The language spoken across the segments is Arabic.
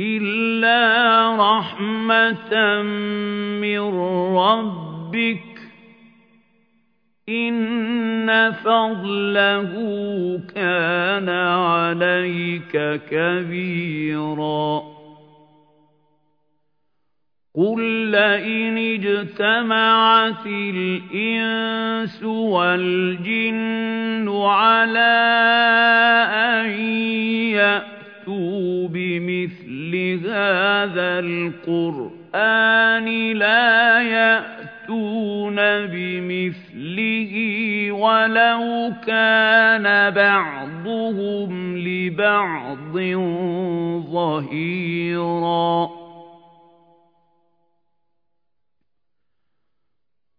إِلَّا رَحْمَةً مِّن رَّبِّكَ إِنَّ فَضْلَهُ كَانَ عَلَيْكَ كَبِيرًا قُل لَّئِنِ اجْتَمَعَتِ الْإِنسُ وَالْجِنُّ عَلَىٰ أَن يَأْتُوا بِمِثْلِ هَٰذَا الْقُرْآنِ لَا يَأْتُونَ بِمِثْلِهِ وَلَوْ كَانَ بَعْضُهُمْ لِبَعْضٍ ظَهِيرًا.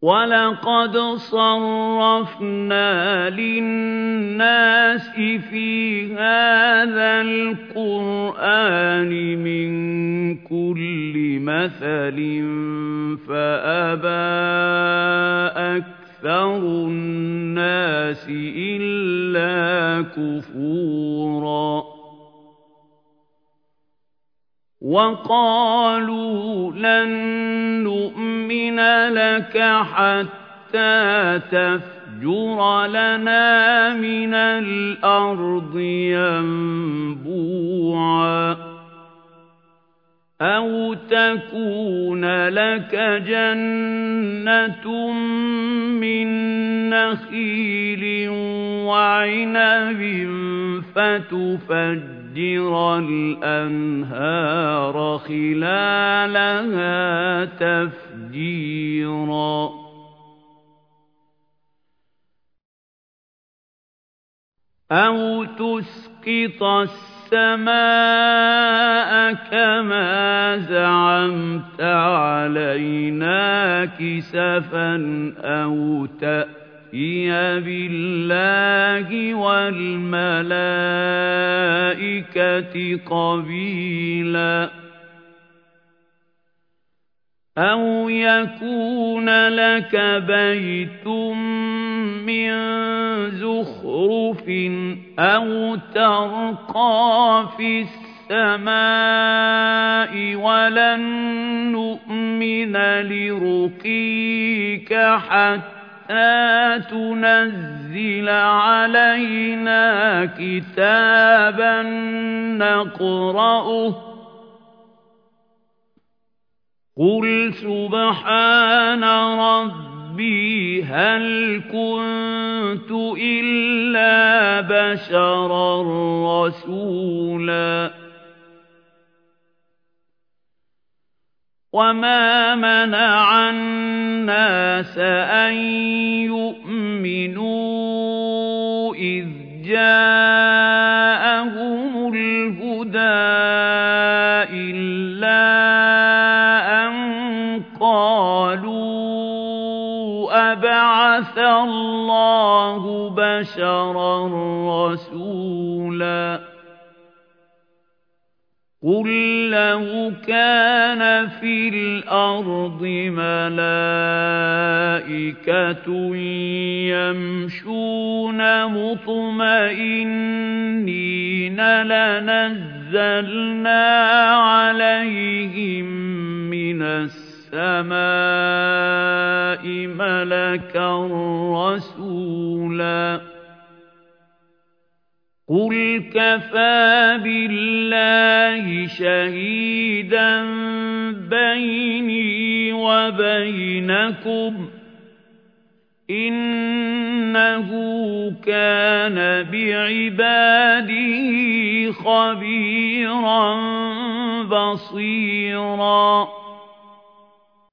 وَلَقَدْ صَرَّفْنَا لِلنَّاسِ فِي هَٰذَا الْقُرْآنِ مِن كُلِّ مَثَلٍ فَأَبَىٰ أَكْثَرُ النَّاسِ إِلَّا كُفُورًا وَقَالُوا لَن نُّؤْمِنَ لَكَ حَتَّىٰ تَفْجُرَ لَنَا مِنَ الْأَرْضِ يَنبُوعًا أَوْ تَكُونَ لَكَ جَنَّةٌ مِّن نَّخِيلٍ وَعِنَبٍ فَتُفَجِّرَ الْأَنْهَارَ خِلَالَهَا تَفْجِيرًا أَوْ تُسْقِطَ السَّمَاءَ كَمَا زَعَمْتَ عَلَيْنَا كِسَفًا أَوْ تَأْتِيَ بِاللَّهِ وَالْمَلَائِكَةِ قَبِيلًا أَوْ يَكُونَ لَكَ بَيْتٌ مِّن زُخْرُفٍ أَوْ تَرْقَىٰ فِي السَّمَاءِ وَلَن نُّؤْمِنَ لِرُقِيِّكَ حَتَّىٰ تُنَزِّلَ عَلَيْنَا كِتَابًا نَّقْرَؤُهُ ۗ قُلْ سُبْحَانَ رَبِّي هَلْ كُنتُ إِلَّا بَشَرًا رَّسُولًا وَمَا مَنَعَ النَّاسَ أَن يُؤْمِنُوا إِذْ جَاءَهُمُ الْهُدَىٰ إِلَّا اللَّهُ بَشَرًا رَّسُولًا. قُل لَّوْ كَانَ فِي الْأَرْضِ مَلَائِكَةٌ يَمْشُونَ مُطْمَئِنِّينَ لَنَزَّلْنَا عَلَيْهِم مِّنَ السَّمَاءِ مَلَكًا رَّسُولًا قُلْ كَفَىٰ بِاللَّهِ شَهِيدًا بَيْنِي وَبَيْنَكُمْ ۚ. إِنَّهُ كَانَ بِعِبَادِهِ خَبِيرًا بَصِيرًا.